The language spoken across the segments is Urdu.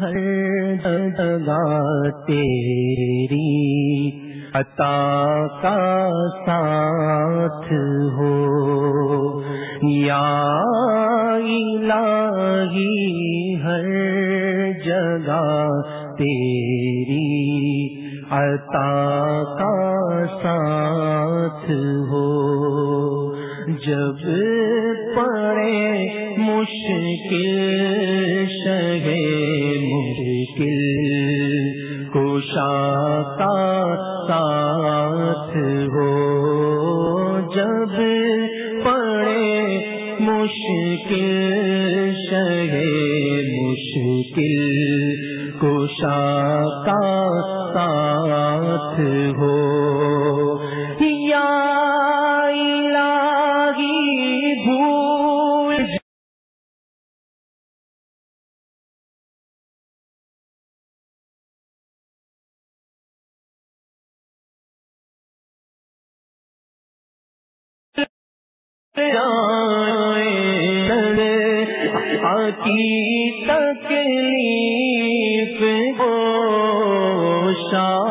ہر جگہ تیری عطا کا ساتھ ہو۔ یا الہی ہر جگہ تیری عطا کا ساتھ ہو۔ جب پڑے مشکل شگے کا ساتھ ہو۔ جب پڑے مشکل شہے مشکل کشا کا ساتھ ہو۔ کی تکلیف گوشا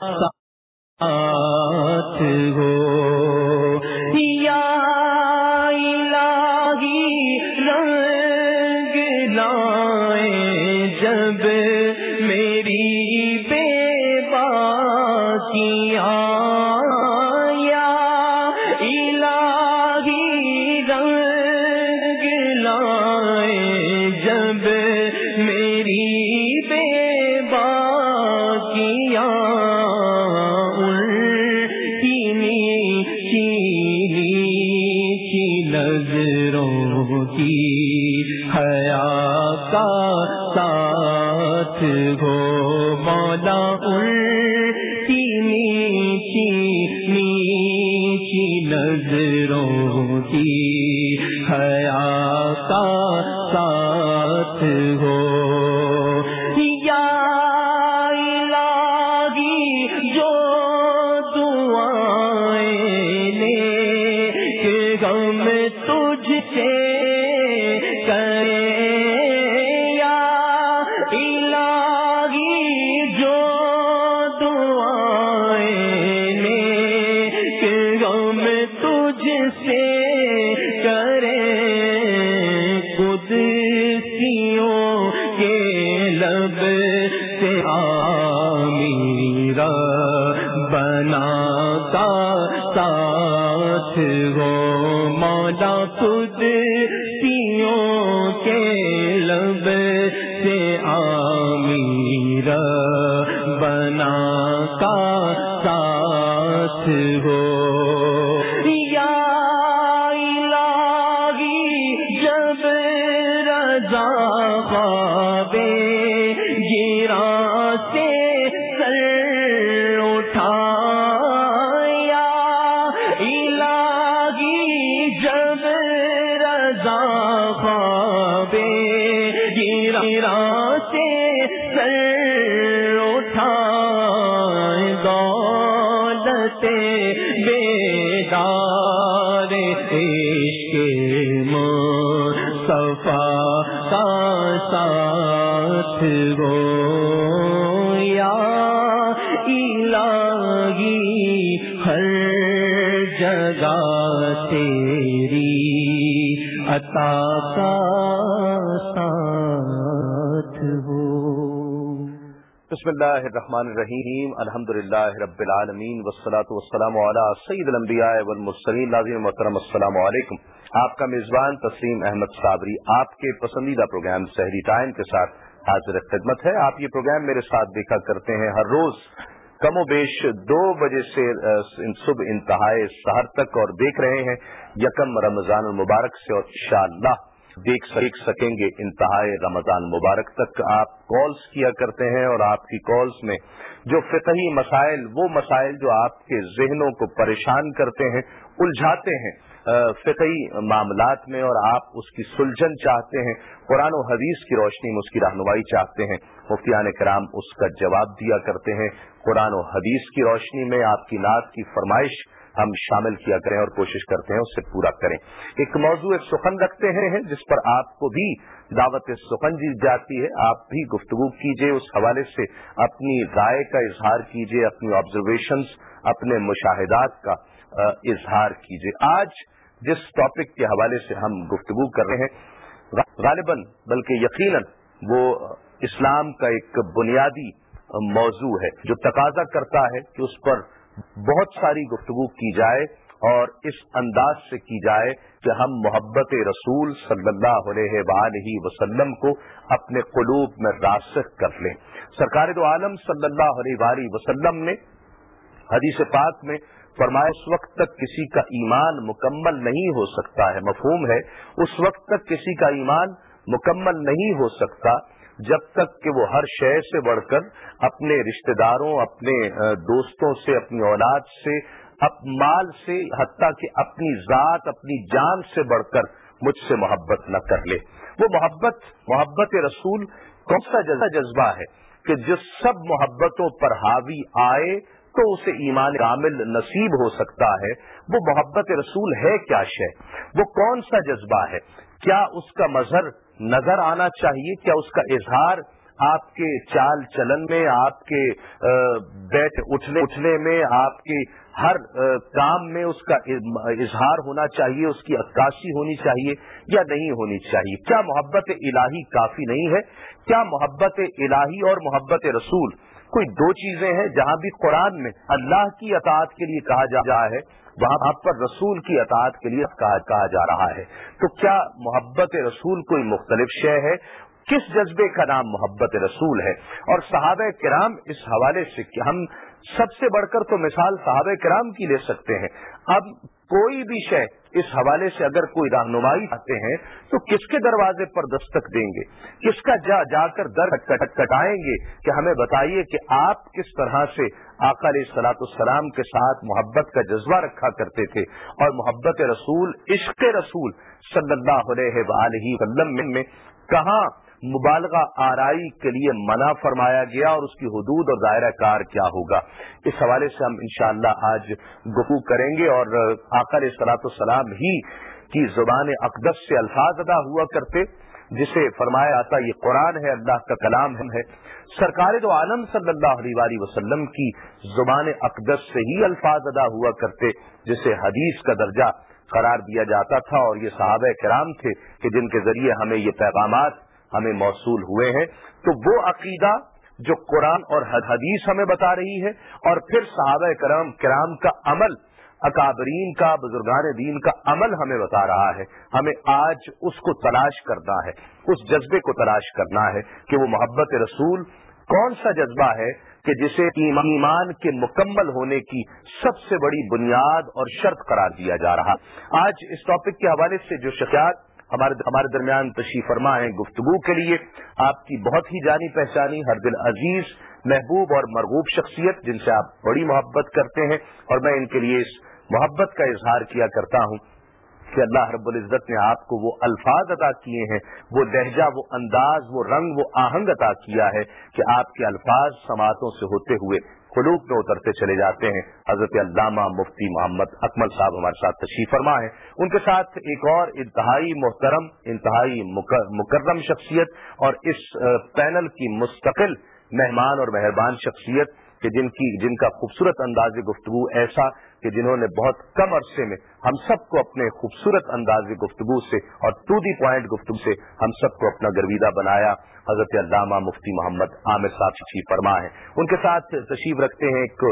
ساتھ نظروں کی حیا کا ساتھ ہو۔ کا ساتھ ہو۔ کا ساتھ ہو۔ بسم اللہ الرحمن الرحیم الحمد للہ رب العالمین وسلاۃ والسلام علی سید الانبیاء والمرسلین، ناظرین محترم، السلام علیکم۔ آپ کا میزبان تسلیم احمد صابری، آپ کے پسندیدہ پروگرام سحری ٹائم کے ساتھ حاضر خدمت ہے۔ آپ یہ پروگرام میرے ساتھ دیکھا کرتے ہیں ہر روز کم و بیش دو بجے سے صبح انتہائے سہر تک اور دیکھ رہے ہیں۔ یکم رمضان المبارک سے اور انشاءاللہ دیکھ دیکھ سکیں گے انتہائے رمضان مبارک تک۔ آپ کالز کیا کرتے ہیں اور آپ کی کالز میں جو فقہی مسائل، وہ مسائل جو آپ کے ذہنوں کو پریشان کرتے ہیں، الجھاتے ہیں۔ فقہی معاملات میں اور آپ اس کی سلجھن چاہتے ہیں۔ قرآن و حدیث کی روشنی میں اس کی رہنمائی چاہتے ہیں۔ مفتیان کرام اس کا جواب دیا کرتے ہیں۔ قرآن و حدیث کی روشنی میں آپ کی نعت کی فرمائش ہم شامل کیا کریں اور کوشش کرتے ہیں اس سے پورا کریں۔ ایک موضوع سخن رکھتے ہیں جس پر آپ کو بھی دعوت سخن دی جاتی ہے۔ آپ بھی گفتگو کیجیے اس حوالے سے اپنی رائے کا اظہار کیجیے اپنی آبزرویشنز اپنے مشاہدات کا اظہار کیجیے آج جس ٹاپک کے حوالے سے ہم گفتگو کر رہے ہیں غالباً، بلکہ یقیناً، وہ اسلام کا ایک بنیادی موضوع ہے جو تقاضا کرتا ہے کہ اس پر بہت ساری گفتگو کی جائے اور اس انداز سے کی جائے کہ ہم محبت رسول صلی اللہ علیہ وآلہ وسلم کو اپنے قلوب میں راسخ کر لیں۔ سرکار دو عالم صلی اللہ علیہ وآلہ وسلم نے حدیث پاک میں فرمائے اس وقت تک کسی کا ایمان مکمل نہیں ہو سکتا ہے، مفہوم ہے، اس وقت تک کسی کا ایمان مکمل نہیں ہو سکتا۔ جب تک کہ وہ ہر شے سے بڑھ کر اپنے رشتہ داروں اپنے دوستوں سے، اپنی اولاد سے مال سے، حتیٰ کہ اپنی ذات، اپنی جان سے بڑھ کر مجھ سے محبت نہ کر لے۔ وہ محبت محبت رسول کون سا جذبہ ہے کہ جس سب محبتوں پر حاوی آئے تو اسے ایمان کامل نصیب ہو سکتا ہے۔ وہ محبت رسول ہے کیا شے؟ وہ کون سا جذبہ ہے؟ کیا اس کا مظہر نظر آنا چاہیے؟ کیا اس کا اظہار آپ کے چال چلن میں، آپ کے بیٹھ اٹھنے اٹھنے میں، آپ کے ہر کام میں اس کا اظہار ہونا چاہیے، اس کی عکاسی ہونی چاہیے یا نہیں ہونی چاہیے؟ کیا محبت الہی کافی نہیں ہے؟ کیا محبت الہی اور محبت رسول کوئی دو چیزیں ہیں جہاں بھی قرآن میں اللہ کی اطاعت کے لیے کہا جا رہا ہے، وہاں پر رسول کی اطاعت کے لیے کہا جا رہا ہے؟ تو کیا محبت رسول کوئی مختلف شے ہے؟ کس جذبے کا نام محبت رسول ہے؟ اور صحابہ کرام اس حوالے سے کہ ہم سب سے بڑھ کر تو مثال صحابہ کرام کی لے سکتے ہیں۔ اب کوئی بھی شے اس حوالے سے اگر کوئی رہنمائی آتے ہیں تو کس کے دروازے پر دستک دیں گے؟ کس کا جا جا کر در کٹائیں گے کہ ہمیں بتائیے کہ آپ کس طرح سے علیہ سلاۃ السلام کے ساتھ محبت کا جذبہ رکھا کرتے تھے اور محبت رسول، عشق رسول صلی اللہ علیہ وآلہ وسلم میں کہاں مبالغہ آرائی کے لیے منع فرمایا گیا اور اس کی حدود اور دائرہ کار کیا ہوگا؟ اس حوالے سے ہم انشاءاللہ آج گفتگو کریں گے اور آکر سلاط السلام ہی کی زبان اقدس سے الفاظ ادا ہوا کرتے، جسے فرمایا آتا یہ قرآن ہے، اللہ کا کلام ہے۔ سرکار دو عالم صلی اللہ علیہ وسلم کی زبان اقدس سے ہی الفاظ ادا ہوا کرتے، جسے حدیث کا درجہ قرار دیا جاتا تھا اور یہ صحابہ کرام تھے کہ جن کے ذریعے ہمیں یہ پیغامات ہمیں موصول ہوئے ہیں، تو وہ عقیدہ جو قرآن اور حدیث ہمیں بتا رہی ہے، اور پھر صحابہ کرام کرام کا عمل، اکابرین کا، بزرگان دین کا عمل ہمیں بتا رہا ہے۔ ہمیں آج اس کو تلاش کرنا ہے، اس جذبے کو تلاش کرنا ہے کہ وہ محبت رسول کون سا جذبہ ہے کہ جسے ایمان کے مکمل ہونے کی سب سے بڑی بنیاد اور شرط قرار دیا جا رہا۔ آج اس ٹاپک کے حوالے سے جو شکایات ہمارے ہمارے درمیان تشریف فرما ہیں گفتگو کے لیے۔ آپ کی بہت ہی جانی پہچانی ہر دل عزیز، محبوب اور مرغوب شخصیت جن سے آپ بڑی محبت کرتے ہیں اور میں ان کے لیے اس محبت کا اظہار کیا کرتا ہوں کہ اللہ رب العزت نے آپ کو وہ الفاظ عطا کیے ہیں، وہ لہجہ، وہ انداز، وہ رنگ، وہ آہنگ عطا کیا ہے کہ آپ کے الفاظ سماعتوں سے ہوتے ہوئے قلوب میں اترتے چلے جاتے ہیں۔ حضرت علامہ مفتی محمد اکمل صاحب ہمارے ساتھ تشریف فرما ہے ان کے ساتھ ایک اور انتہائی محترم، انتہائی مکرم شخصیت اور اس پینل کی مستقل مہمان اور مہربان شخصیت کہ جن کی جن کا خوبصورت انداز گفتگو ایسا کہ جنہوں نے بہت کم عرصے میں ہم سب کو اپنے خوبصورت انداز گفتگو سے اور ٹو دی پوائنٹ گفتگو سے ہم سب کو اپنا گرویدہ بنایا۔ حضرت علامہ مفتی محمد عامر صاحب تشریف فرما ہے۔ ان کے ساتھ تشریف رکھتے ہیں ایک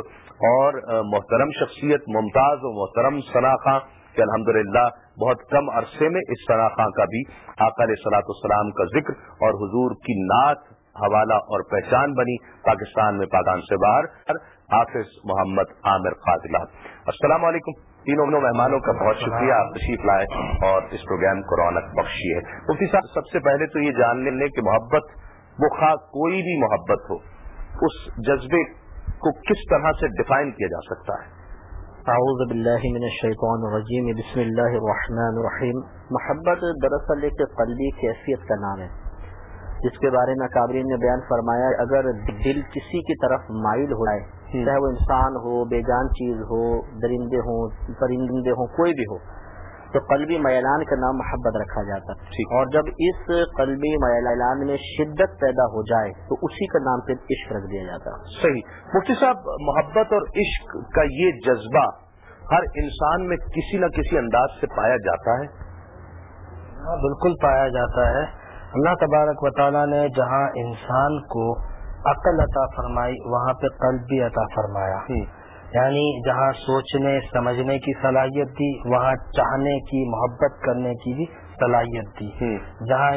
اور محترم شخصیت ممتاز و محترم خاں کہ الحمد بہت کم عرصے میں اس خاں کا بھی آکال صلاح السلام کا ذکر اور حضور کی نعت حوالہ اور پہچان بنی پاکستان میں پاکستان سے باہر حافظ محمد عامر قادلہ السلام علیکم۔ تینوں مہمانوں کا بہت شکریہ۔ آپ تشریف لائے اور اس پروگرام کو رونق بخشی ہے۔ مفتی صاحب، سب سے پہلے تو یہ جان لیں کہ محبت، وہ خواہ کوئی بھی محبت ہو، اس جذبے کو کس طرح سے ڈیفائن کیا جا سکتا ہے؟ اعوذ باللہ من الشیطان الرجیم۔ بسم اللہ الرحمن الرحیم۔ محبت دراصل ایک قلبی کیفیت کا نام ہے۔ جس کے بارے میں کابرین نے بیان فرمایا اگر دل کسی کی طرف مائل ہو جائے چاہے وہ انسان ہو بے جان چیز ہو درندے ہوں پرندے ہوں کوئی بھی ہو تو قلبی میلان کا نام محبت رکھا جاتا ہے۔ اور جب اس قلبی میلان میں شدت پیدا ہو جائے تو اسی کا نام پھر عشق رکھ دیا جاتا ہے۔ صحیح۔ مفتی صاحب محبت اور عشق کا یہ جذبہ ہر انسان میں کسی نہ کسی انداز سے پایا جاتا ہے؟ ہاں بالکل پایا جاتا ہے۔ اللہ تبارک و تعالیٰ نے جہاں انسان کو عقل عطا فرمائی وہاں پہ قلب بھی عطا فرمایا۔ یعنی جہاں سوچنے سمجھنے کی صلاحیت دی وہاں چاہنے کی محبت کرنے کی بھی صلاحیت دی جہاں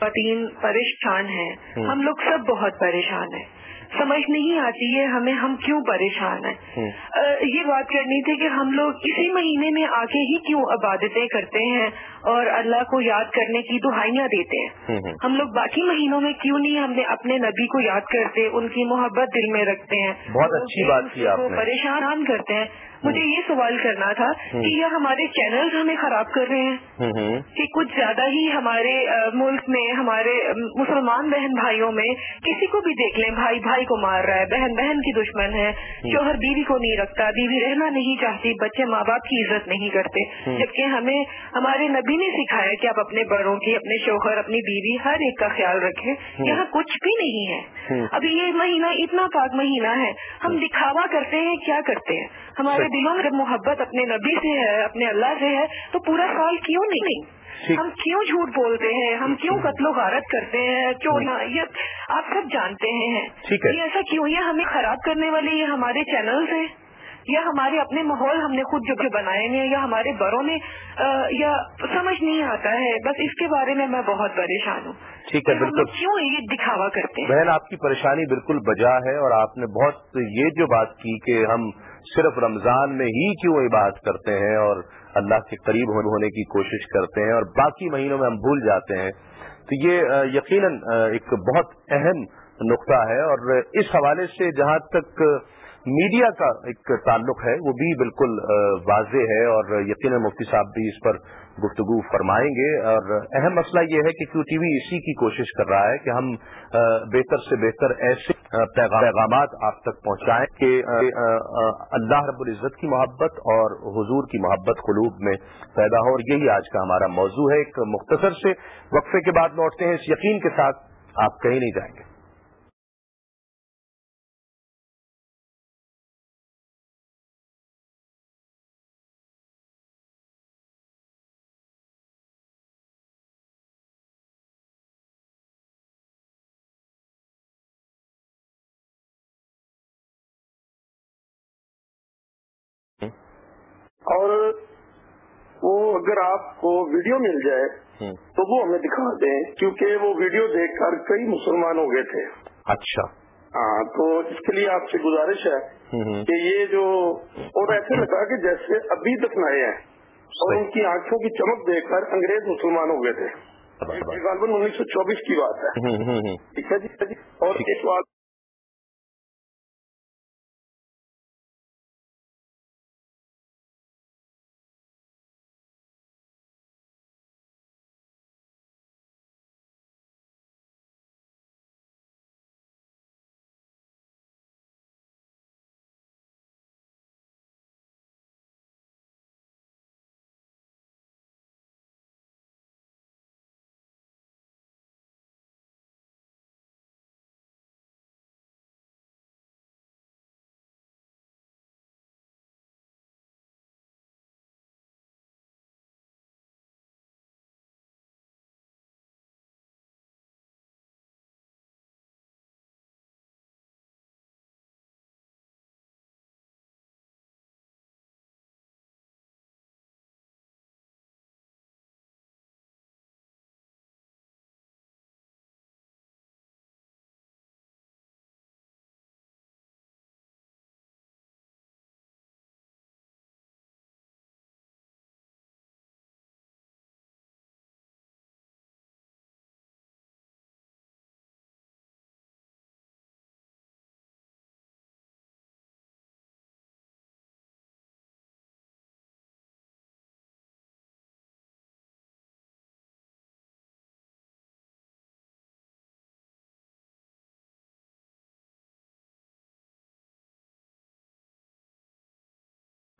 خواتین پریشان ہیں۔ ہم لوگ سب بہت پریشان ہیں۔ سمجھ نہیں آتی ہے ہمیں ہم کیوں پریشان ہیں۔ یہ بات کرنی تھی کہ ہم لوگ اسی مہینے میں آگے ہی کیوں عبادتیں کرتے ہیں اور اللہ کو یاد کرنے کی دہائیاں دیتے ہیں۔ ہم لوگ باقی مہینوں میں کیوں نہیں ہم نے اپنے نبی کو یاد کرتے ان کی محبت دل میں رکھتے ہیں۔ بہت اچھی بات کی آپ پریشان کرتے ہیں۔ مجھے یہ سوال کرنا تھا کہ یہ ہمارے چینلز ہمیں خراب کر رہے ہیں۔ کہ کچھ زیادہ ہی ہمارے ملک میں ہمارے مسلمان بہن بھائیوں میں کسی کو بھی دیکھ لیں بھائی بھائی کو مار رہا ہے بہن بہن کی دشمن ہے شوہر بیوی کو نہیں رکھتا بیوی رہنا نہیں چاہتی بچے ماں باپ کی عزت نہیں کرتے۔ جبکہ ہمیں ہمارے نبی نے سکھایا کہ آپ اپنے بڑوں کی اپنے شوہر اپنی بیوی ہر ایک کا خیال رکھیں۔ یہاں کچھ بھی نہیں ہے۔ ابھی یہ مہینہ اتنا پاک مہینہ ہے۔ ہم دکھاوا کرتے ہیں کیا کرتے ہیں؟ ہمارے دلوں میں جب محبت اپنے نبی سے ہے اپنے اللہ سے ہے تو پورا سال کیوں نہیں؟ ہم کیوں جھوٹ بولتے ہیں؟ ہم کیوں قتل و غارت کرتے ہیں؟ چورنا یہ آپ سب جانتے ہیں۔ یہ ایسا کیوں؟ یہ ہمیں خراب کرنے والے یہ ہمارے چینلز ہیں۔ یا ہمارے اپنے ماحول ہم نے خود جو کہ بنائے ہیں یا ہمارے بڑوں نے یا سمجھ نہیں آتا ہے۔ بس اس کے بارے میں میں بہت پریشان ہوں۔ ٹھیک ہے بالکل۔ کیوں یہ دکھاوا کرتے ہیں؟ بہن آپ کی پریشانی بالکل بجا ہے اور آپ نے بہت یہ جو بات کی کہ ہم صرف رمضان میں ہی کیوں عبادت کرتے ہیں اور اللہ کے قریب ہونے کی کوشش کرتے ہیں اور باقی مہینوں میں ہم بھول جاتے ہیں؟ تو یہ یقیناً ایک بہت اہم نقطہ ہے اور اس حوالے سے جہاں تک میڈیا کا ایک تعلق ہے، وہ بھی بالکل واضح ہے اور یقیناً مفتی صاحب بھی اس پر گفتگو فرمائیں گے اور اہم مسئلہ یہ ہے کہ کیو ٹی وی اسی کی کوشش کر رہا ہے کہ ہم بہتر سے بہتر ایسے پیغامات آپ تک پہنچائیں کہ اللہ رب العزت کی محبت اور حضور کی محبت قلوب میں پیدا ہو اور یہی آج کا ہمارا موضوع ہے، ایک مختصر سے وقفے کے بعد لوٹتے ہیں، اس یقین کے ساتھ آپ کہیں نہیں جائیں گے۔ اور وہ اگر آپ کو ویڈیو مل جائے تو وہ ہمیں دکھا دیں کیونکہ وہ ویڈیو دیکھ کر کئی مسلمان ہو گئے تھے۔ اچھا۔ ہاں تو اس کے لیے آپ سے گزارش ہے کہ یہ جو اور ایسے لگا کہ جیسے ابھی تک نئے ہیں اور ان کی آنکھوں کی چمک دیکھ کر انگریز مسلمان ہو گئے تھے۔ انیس سو چوبیس کی بات ہے۔ ٹھیک ہے جی اور ایک بات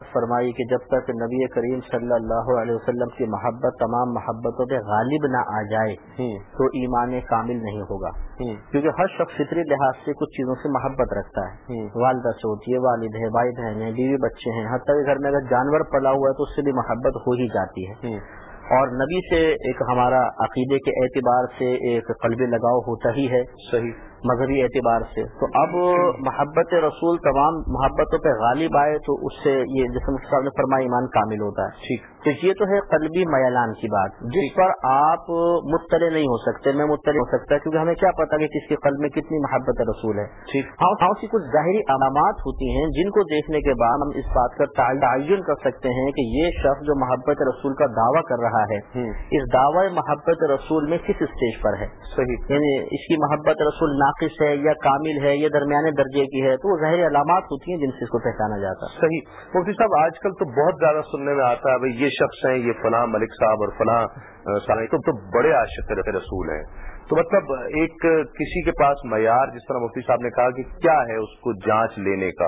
فرمائی کہ جب تک نبی کریم صلی اللہ علیہ وسلم کی محبت تمام محبتوں پہ غالب نہ آ جائے تو ایمان کامل نہیں ہوگا۔ کیونکہ ہر شخص فطری لحاظ سے کچھ چیزوں سے محبت رکھتا ہے۔ والدہ سے ہوتی ہے والد ہے بھائی بہن ہے بیوی بچے ہیں حتیٰ کہ گھر میں اگر جانور پلا ہوا ہے تو اس سے بھی محبت ہو ہی جاتی ہے۔ اور نبی سے ایک ہمارا عقیدے کے اعتبار سے ایک قلب لگاؤ ہوتا ہی ہے۔ صحیح۔ مذہبی اعتبار سے۔ تو اب محبت رسول تمام محبتوں پہ غالب آئے تو اس سے یہ جسم صاحب نے فرمایا ایمان کامل ہوتا ہے۔ ٹھیک۔ تو یہ تو ہے قلبی میلان کی بات جس پر آپ مطلع نہیں ہو سکتے میں مطلع ہو سکتا کیونکہ ہمیں کیا پتا کہ کس کے قلب میں کتنی محبت رسول ہے۔ ٹھیک۔ ہاں اس کی کچھ ظاہری علامات ہوتی ہیں جن کو دیکھنے کے بعد ہم اس بات کا تعین کر سکتے ہیں کہ یہ شخص جو محبت رسول کا دعویٰ کر رہا ہے اس دعوی محبت رسول میں کس اسٹیج پر ہے؟ صحیح۔ یعنی اس کی محبت رسول ناقص ہے یا کامل ہے یا درمیانے درجے کی ہے تو وہ ظاہری علامات ہوتی ہیں جن سے اس کو پہچانا جاتا ہے۔ صحیح۔ مفتی صاحب آج کل تو بہت زیادہ سننے میں آتا ہے بھائی یہ شخص ہیں یہ فلاں ملک صاحب اور فلاں تو تو بڑے عاشق رسول ہیں۔ تو مطلب ایک کسی کے پاس معیار جس طرح مفتی صاحب نے کہا کہ کیا ہے اس کو جانچ لینے کا؟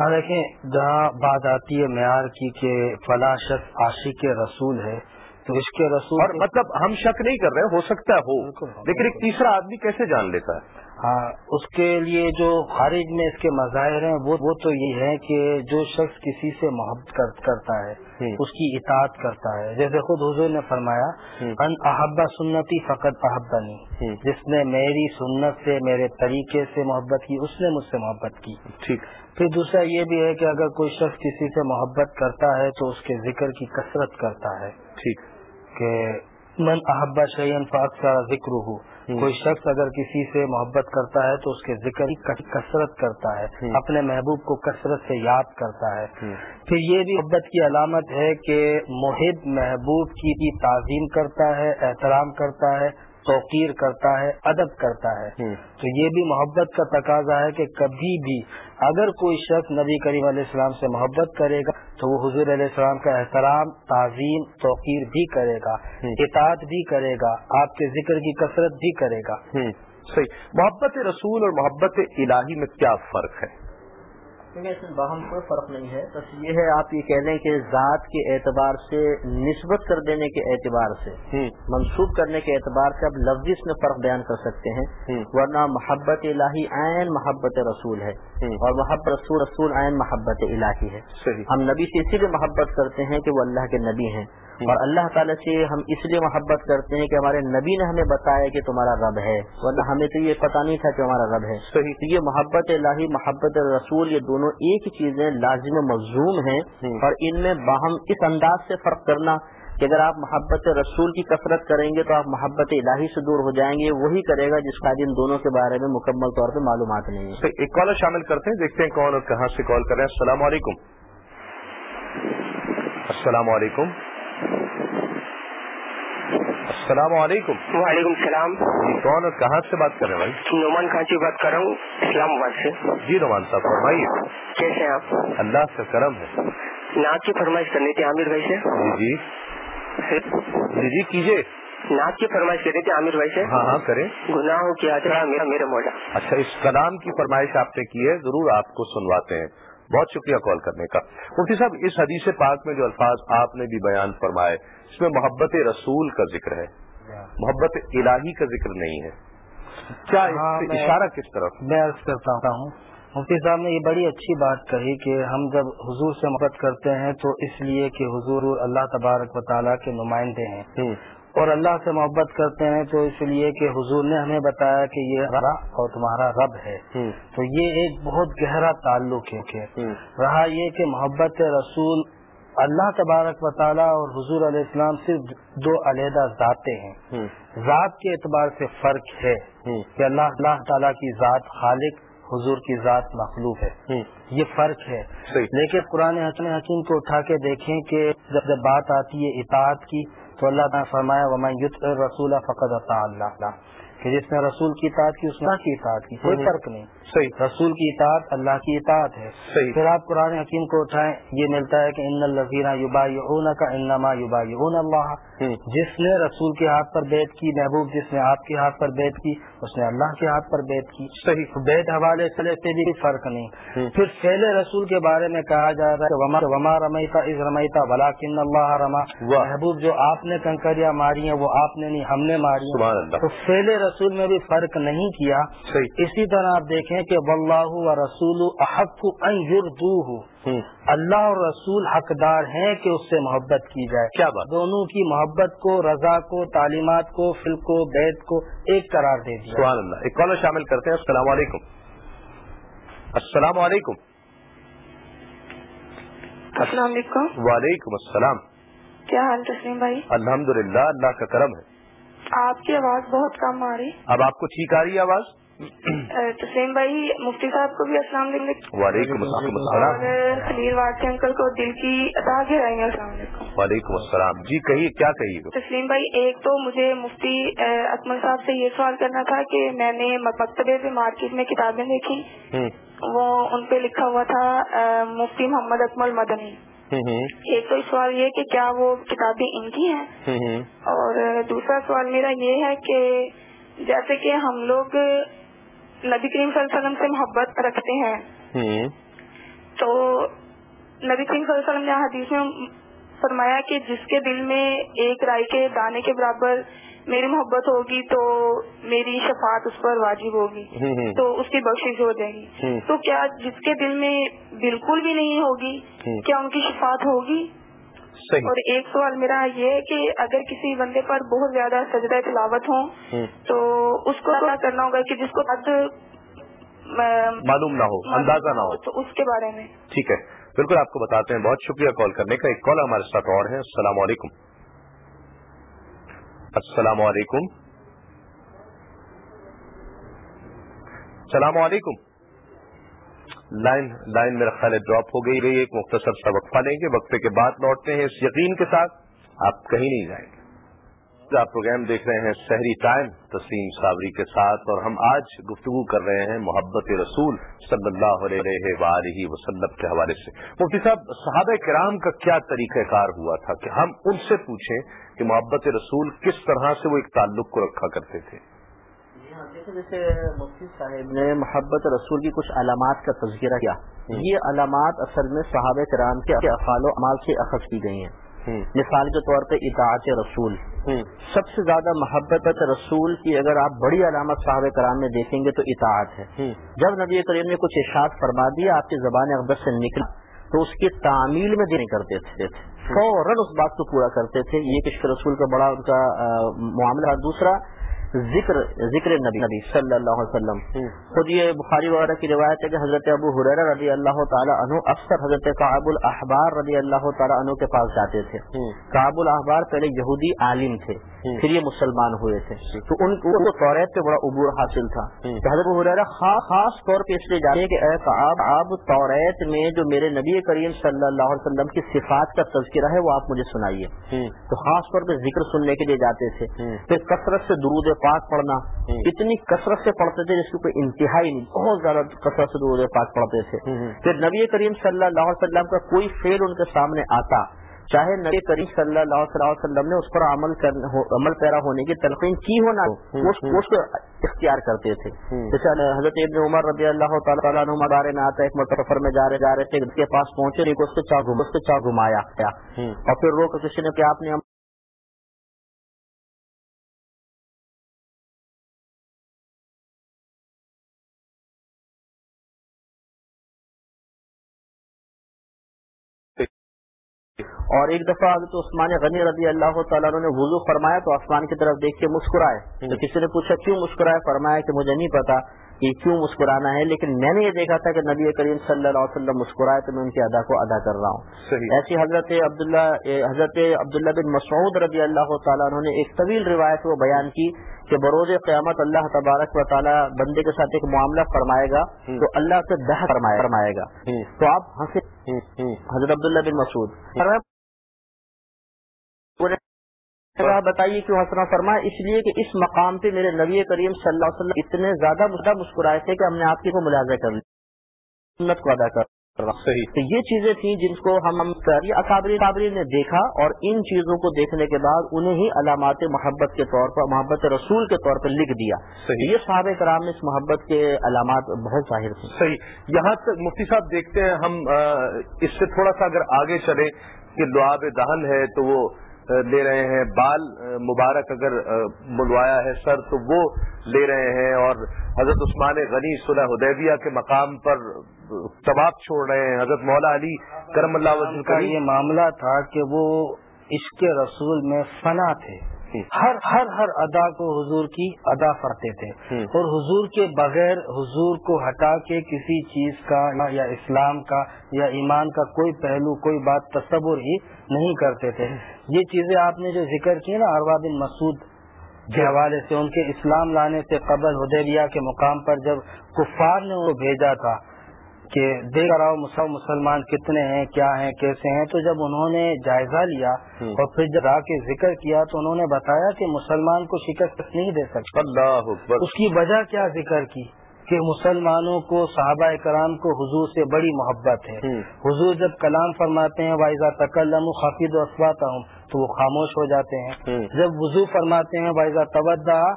ہاں دیکھیں جہاں بات آتی ہے معیار کی کہ فلاں شخص عاشق رسول ہے تو اس کے رسول اور مطلب ہم شک نہیں کر رہے ہو سکتا ہے ہو۔ لیکن ایک تیسرا آدمی کیسے جان لیتا ہے؟ ہاں اس کے لیے جو خارج میں اس کے مظاہر ہیں وہ وہ تو یہ ہے کہ جو شخص کسی سے محبت کرتا ہے اس کی اطاعت کرتا ہے۔ جیسے خود حضور نے فرمایا ان احبا سنتی فقط احبا نہیں جس نے میری سنت سے میرے طریقے سے محبت کی اس نے مجھ سے محبت کی۔ ٹھیک۔ پھر دوسرا یہ بھی ہے کہ اگر کوئی شخص کسی سے محبت کرتا ہے تو اس کے ذکر کی کثرت کرتا ہے۔ ٹھیک۔ کہ من احبا شعین فاق کا ذکر ہو کوئی شخص اگر کسی سے محبت کرتا ہے تو اس کے ذکر کی کثرت کرتا ہے اپنے محبوب کو کثرت سے یاد کرتا ہے۔ پھر یہ بھی محبت کی علامت ہے کہ محب محبوب کی تعظیم کرتا ہے احترام کرتا ہے۔ توقیر کرتا ہے ادب کرتا ہے۔ تو یہ بھی محبت کا تقاضا ہے کہ کبھی بھی اگر کوئی شخص نبی کریم علیہ السلام سے محبت کرے گا تو وہ حضور علیہ السلام کا احترام تعظیم توقیر بھی کرے گا۔ اطاعت بھی کرے گا۔ آپ کے ذکر کی کثرت بھی کرے گا۔ صحیح۔ محبت رسول اور محبت الہی میں کیا فرق ہے؟ باہم کوئی فرق نہیں ہے۔ بس یہ ہے آپ یہ کہہ لیں کہ ذات کے اعتبار سے نسبت کر دینے کے اعتبار سے منسوخ کرنے کے اعتبار سے اب لفظ میں فرق بیان کر سکتے ہیں۔ ورنہ محبت الہی عین محبت رسول ہے۔ اور محبت رسول رسول عین محبت الہی ہے۔ ہم نبی سے اسی لیے محبت کرتے ہیں کہ وہ اللہ کے نبی ہیں۔ اور اللہ تعالیٰ سے ہم اس لیے محبت کرتے ہیں کہ ہمارے نبی نے ہمیں بتایا کہ تمہارا رب ہے۔ ورنہ ہمیں تو یہ پتہ نہیں تھا کہ ہمارا رب ہے۔ تو یہ محبت الہی محبت رسول یہ دونوں ایک چیزیں لازم مظلوم ہیں۔ اور ان میں باہم اس انداز سے فرق کرنا کہ اگر آپ محبت رسول کی کثرت کریں گے تو آپ محبت الہی سے دور ہو جائیں گے وہی کرے گا جس کا ان دونوں کے بارے میں مکمل طور پہ معلومات نہیں ہے۔ ایک کالر شامل کرتے ہیں دیکھتے ہیں کون اور کہاں سے کال کر رہے ہیں۔ السلام علیکم۔ السلام علیکم۔ السلام علیکم. وعلیکم السلام. جی کون اور کہاں سے بات کر رہے ہیں بھائی؟ نعمان خان سے بات کر رہا ہوں اسلام آباد سے۔ جی نعمان صاحب فرمائیے۔ کیسے ہیں آپ؟ اللہ سے کرم ہے۔ نعت کی فرمائش کرنی تھی عامر بھائی سے۔ جی جی۔ جی کیجیے۔ نعت کی فرمائش کرنی تھی عامر بھائی سے۔ ہاں ہاں کریں۔ گناہ کیا تھا میرا میرا مولا۔ اچھا اس کلام کی فرمائش آپ نے کی ہے ضرور آپ کو سنواتے ہیں۔ بہت شکریہ کال کرنے کا۔ مفتی صاحب اس حدیث پاک میں جو الفاظ آپ نے بھی بیان فرمائے اس میں محبت رسول کا ذکر ہے۔ محبت الہی کا ذکر نہیں ہے۔ کیا ہاں، اشارہ کس طرف؟ میں عرض کرتا ہوں مفتی صاحب نے یہ بڑی اچھی بات کہی کہ ہم جب حضور سے محبت کرتے ہیں تو اس لیے کہ حضور اللہ تبارک و تعالیٰ کے نمائندے ہیں۔ اور اللہ سے محبت کرتے ہیں تو اس لیے کہ حضور نے ہمیں بتایا کہ یہ اور تمہارا رب ہے۔ تو یہ ایک بہت گہرا تعلق ہے رہا یہ کہ محبت رسول اللہ تبارک و تعالیٰ اور حضور علیہ السلام صرف دو علیحدہ ذاتیں ہیں۔ ذات کے اعتبار سے فرق ہے کہ اللہ اللہ تعالیٰ کی ذات خالق حضور کی ذات مخلوق ہے۔ یہ فرق ہے۔ لیکن قرآن حکیم کو اٹھا کے دیکھیں کہ جب جب بات آتی ہے اطاعت کی تو اللہ تعالیٰ فرمایا وما رسول فقط اللہ کہ جس نے رسول کی اطاعت کی اس نے کی اطاعت کی کوئی فرق نہیں۔ صحیح. رسول کی اطاعت اللہ کی اطاعت ہے. صحیح. پھر آپ قرآن حکیم کو اٹھائیں یہ ملتا ہے کہ ان الزینہ یوبا کا انما یوبا اللہ. جس نے رسول کے ہاتھ پر بیت کی محبوب جس نے آپ کے ہاتھ پر بیت کی اس نے اللہ کے ہاتھ پر بیت کی. صحیح. بیت حوالے سے بھی فرق نہیں. پھر فیل رسول کے بارے میں کہا جا رہا ہے وما رمیتا از رمیتا بلا کن اللہ رما. محبوب جو آپ نے کنکریاں ماری ہیں وہ آپ نے نہیں ہم نے ماری تو فیل رسول رسول میں بھی فرق نہیں کیا. صحیح. اسی طرح آپ دیکھیں کہ واللہ و رسول احق اللہ اور رسول حقدار ہیں کہ اس سے محبت کی جائے. کیا بات؟ دونوں کی محبت کو رضا کو تعلیمات کو فل کو بیت کو ایک قرار دے دیا. سبحان اللہ. ایک کالر شامل کرتے ہیں. السلام علیکم. السلام علیکم. السلام علیکم. وعلیکم السلام. کیا حال تسلیم بھائی؟ الحمد للہ اللہ کا کرم ہے. آپ کی آواز بہت کم آ رہی. اب آپ کو ٹھیک آ رہی ہے آواز؟ تسلیم بھائی مفتی صاحب کو بھی السلام علیکم۔ وعلیکم السلام اور خلیل واٹسی انکل کو دل کی ادا گہرائی السلام علیکم۔ وعلیکم السلام۔ جی کہیے کیا کہیے؟ تسلیم بھائی ایک تو مجھے مفتی اکمل صاحب سے یہ سوال کرنا تھا کہ میں نے مکتبے سے مارکیٹ میں کتابیں دیکھی وہ ان پہ لکھا ہوا تھا مفتی محمد اکمل مدنی۔ ایک تو سوال یہ کہ کیا وہ کتابیں ان کی ہیں؟ اور دوسرا سوال میرا یہ ہے کہ جیسے کہ ہم لوگ نبی کریم صلی اللہ علیہ وسلم سے محبت رکھتے ہیں۔ تو نبی کریم صلی اللہ علیہ وسلم نے حدیث میں فرمایا کہ جس کے دل میں ایک رائے کے دانے کے برابر میری محبت ہوگی تو میری شفاعت اس پر واجب ہوگی۔ تو اس کی بخشش ہو جائے گی۔ تو کیا جس کے دل میں بالکل بھی نہیں ہوگی۔ کیا ان کی شفاعت ہوگی؟ صحیح. اور ایک سوال میرا یہ ہے کہ اگر کسی بندے پر بہت زیادہ سجدہ تلاوت ہوں ہوں۔ تو اس کو کیا کرنا ہوگا کہ جس کو حد معلوم نہ ہو اندازہ نہ ہو. تو اس کے بارے میں۔ ٹھیک ہے بالکل آپ کو بتاتے ہیں بہت شکریہ کال کرنے کا۔ ایک کال ہمارے ساتھ اور ہے السلام علیکم۔ السلام علیکم۔ السلام علیکم۔ لائن لائن میرا خیال ہے ڈراپ ہو گئی رہی ایک مختصر سا وقفہ لیں گے، وقفے کے بعد لوٹتے ہیں اس یقین کے ساتھ۔ آپ کہیں نہیں جائیں گے۔ آپ پروگرام دیکھ رہے ہیں شہری ٹائم، تسلیم صابری کے ساتھ، اور ہم آج گفتگو کر رہے ہیں محبت رسول صلی اللہ علیہ وآلہ وسلم کے حوالے سے۔ مفتی صاحب، صحابہ کرام کا کیا طریقہ کار ہوا تھا کہ ہم ان سے پوچھیں کہ محبت رسول کس طرح سے وہ ایک تعلق کو رکھا کرتے تھے؟ جیسے مفتی صاحب نے محبت رسول کی کچھ علامات کا تذکرہ کیا۔ یہ علامات اصل میں صحابہ کرام کے افعال و اعمال سے اخذ کی گئی ہیں۔ مثال کے طور پہ اطاعت رسول۔ سب سے زیادہ محبت رسول کی اگر آپ بڑی علامت صحابہ کرام میں دیکھیں گے تو اطاعت ہے۔ جب نبی کریم نے کچھ ارشاد فرما دیا آپ کی زبان اقدس سے نکلا تو اس کی تعمیل میں نہیں کرتے تھے۔ فوراً اس بات کو پورا کرتے تھے۔ یہ کشک رسول کا بڑا ان کا معاملہ دوسرا ذکر ذکر نبی نبی صلی اللہ علیہ وسلم۔ خود یہ بخاری وغیرہ کی روایت ہے کہ حضرت ابو حریر رضی اللہ تعالیٰ عنہ اکثر حضرت کعب الاحبار رضی اللہ تعالیٰ عنہ کے پاس جاتے تھے۔ کعب الاحبار پہلے یہودی عالم تھے، پھر یہ مسلمان ہوئے تھے۔ تو ان کو توریت پہ بڑا عبور حاصل تھا۔ حضرت حریر خاص طور پہ اس لیے جاتے ہیں کہ اے کعب آپ توریت میں جو میرے نبی کریم صلی اللہ علیہ وسلم کی صفات کا تذکرہ ہے، وہ آپ مجھے سنائیے۔ تو خاص طور پہ ذکر سننے کے لیے جاتے تھے۔ پھر کثرت سے درود پاک پڑھنا۔ اتنی کثرت سے پڑھتے تھے جس کی کوئی انتہائی نہیں بہت زیادہ کثرت سے درود پاک پڑھتے تھے۔ پھر نبی کریم صلی اللہ علیہ وسلم کا کوئی فیل ان کے سامنے آتا۔ چاہے نبی کریم صلی اللہ علیہ وسلم نے اس پر عمل عمل پیرا ہونے کی تلقین کی ہونا اس کو اختیار کرتے تھے۔ جیسے حضرت ابن عمر رضی اللہ تعالیٰ بارے میں آتا ہے ایک متفر میں جا رہے جا رہے تھے اس کے پاس پہنچے اس کے چاہ گھمایا اور پھر روک کسی نے کہ آپ نے اور ایک دفعہ حضرت عثمان غنی رضی اللہ تعالیٰ نے وضو فرمایا تو آسمان کی طرف دیکھ کے مسکرائے۔ تو کسی نے پوچھا کیوں مسکرائے؟ فرمایا کہ مجھے نہیں پتا کہ کیوں مسکرانا ہے لیکن میں نے یہ دیکھا تھا کہ نبی کریم صلی اللہ علیہ وسلم مسکرائے تو میں ان کی ادا کو ادا کر رہا ہوں۔ ایسی حضرت عبداللہ حضرت عبداللہ بن مسعود رضی اللہ تعالیٰ نے ایک طویل روایت وہ بیان کی کہ بروز قیامت اللہ تبارک و تعالیٰ بندے کے ساتھ ایک معاملہ فرمائے گا تو اللہ سے دہ فرمائے گا۔ تو آپ ہنسے حضرت عبداللہ بن مسعود۔ بتائیے کیوں حسنا فرما اس لیے کہ اس مقام پہ میرے نبی کریم صلی اللہ علیہ وسلم اتنے زیادہ مسکرائے تھے کہ ہم نے آپ کی کو ملازہ کر لی۔ سنت کو ادا کر۔ صحیح۔ تو یہ چیزیں تھیں جن کو ہم اکابری اکابری نے دیکھا اور ان چیزوں کو دیکھنے کے بعد انہیں ہی علامات محبت کے طور پر محبت رسول کے طور پر لکھ دیا۔ یہ صحابہ کرام میں اس محبت کے علامات بہت ظاہر تھے۔ صحیح۔ یہاں تک مفتی صاحب دیکھتے ہیں ہم اس سے تھوڑا سا اگر آگے چلے کہ لعاب دہن ہے تو وہ لے رہے ہیں۔ بال مبارک اگر بلوایا ہے سر، تو وہ لے رہے ہیں۔ اور حضرت عثمان غنی صلح حدیبیہ کے مقام پر طباب چھوڑ رہے ہیں۔ حضرت مولا علی کرم اللہ وزن کا یہ معاملہ تھا کہ وہ عشق رسول میں فنا تھے۔ ہر ہر ہر ادا کو حضور کی ادا کرتے تھے۔ اور حضور کے بغیر حضور کو ہٹا کے کسی چیز کا یا اسلام کا یا ایمان کا کوئی پہلو کوئی بات تصور ہی نہیں کرتے تھے۔ یہ چیزیں آپ نے جو ذکر کی نا اروا بن مسعود کے حوالے سے ان کے اسلام لانے سے قبل ہدیبیہ کے مقام پر جب کفار نے وہ بھیجا تھا کہ دیکھ آؤ مسلمان کتنے ہیں کیا ہیں کیسے ہیں۔ تو جب انہوں نے جائزہ لیا اور پھر جب کے ذکر کیا تو انہوں نے بتایا کہ مسلمان کو شکست نہیں دے سکتا اللہ اس کی وجہ کیا ذکر کی؟ کہ مسلمانوں کو صحابہ کرام کو حضور سے بڑی محبت ہے۔ حضور جب کلام فرماتے ہیں وائزہ تکلم خفید و اسواتا ہوں تو وہ خاموش ہو جاتے ہیں۔ جب وضو فرماتے ہیں وائزہ توجہ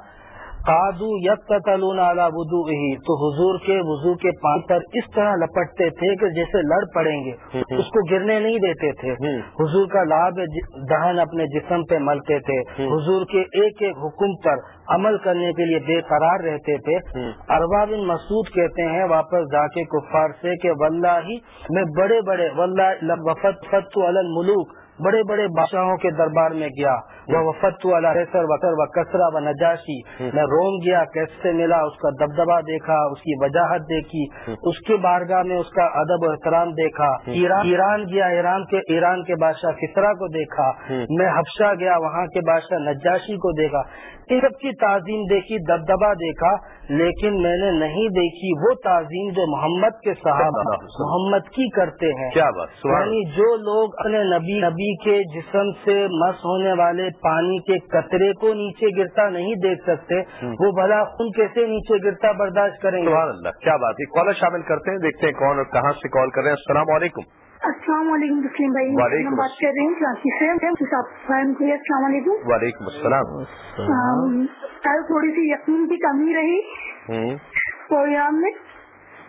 قادو یک اعلیٰ وضو ہی تو حضور کے وضو کے پان پر اس طرح لپٹتے تھے کہ جیسے لڑ پڑیں گے۔ اس کو گرنے نہیں دیتے تھے۔ حضور کا لاب دہن اپنے جسم پہ ملتے تھے۔ حضور کے ایک ایک حکم پر عمل کرنے کے لیے بے قرار رہتے تھے۔ اروا بن مسعود کہتے ہیں واپس جا کے کفار سے کہ واللہ ہی میں بڑے بڑے ولہ وفت فت الملوک بڑے بڑے بادشاہوں کے دربار میں گیا۔ وہ وفت وکر و کسرا و نجاشی۔ میں روم گیا کیسے ملا؟ اس کا دبدبا دیکھا اس کی وجاہت دیکھی۔ اس کے بارگاہ میں اس کا ادب و احترام دیکھا۔ ایران گیا ایران کے ایران کے بادشاہ کسرا کو دیکھا۔ میں حفشہ گیا وہاں کے بادشاہ نجاشی کو دیکھا۔ ان سب کی تعظیم دیکھی دبدبا دیکھا لیکن میں نے نہیں دیکھی وہ تعظیم جو محمد کے صحابہ محمد کی کرتے ہیں۔ کیا بات یعنی جو لوگ اپنے نبی نبی کے جسم سے مس ہونے والے پانی کے قطرے کو نیچے گرتا نہیں دیکھ سکتے وہ بھلا خون کیسے نیچے گرتا برداشت کریں گے؟ اللہ کیا بات ہے؟ کالر شامل کرتے ہیں دیکھتے ہیں کون اور کہاں سے کال کر رہے ہیں۔ السلام علیکم۔ السلام علیکم تسلیم بھائی وعلیکم بات کر رہی ہوں السلام علیکم۔ وعلیکم السلام۔ کل تھوڑی سی یقین کی کمی رہی۔ پروگرام میں۔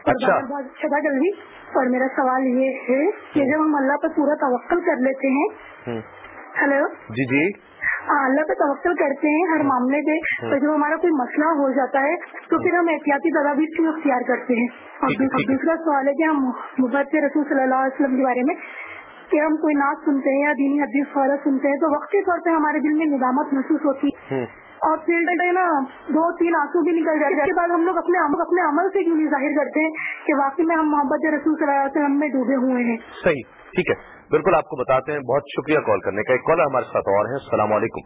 اچھا۔ بہت اچھا تھا جلدی اور میرا سوال یہ ہے کہ جب ہم اللہ پر پورا توقل کر لیتے ہیں۔ ہلو۔ جی جی۔ اللہ پہ توقل کرتے ہیں ہر معاملے پہ تو جب ہمارا کوئی مسئلہ ہو جاتا ہے تو پھر ہم احتیاطی تدابیر کیوں اختیار کرتے ہیں۔ اور دوسرا سوال ہے کہ ہم مبت رسول صلی اللہ علیہ وسلم کے بارے میں کہ ہم کوئی نعت سنتے ہیں یا دینی حدیث فورت سنتے ہیں تو وقتی طور پہ ہمارے دل میں ندامت محسوس ہوتی ہے۔ اور پھر نا دو تین آنسو بھی نکل جاتے ہیں۔ اس کے بعد ہم لوگ اپنے اپنے عمل سے کیوں نہیں ظاہر کرتے ہیں؟ کہ واقعی میں ہم محبت رسول صلی اللہ علیہ وسلم میں ڈوبے ہوئے ہیں۔ صحیح ٹھیک ہے۔ بالکل آپ کو بتاتے ہیں بہت شکریہ کال کرنے کا ایک کالر ہمارے ساتھ اور ہیں السلام علیکم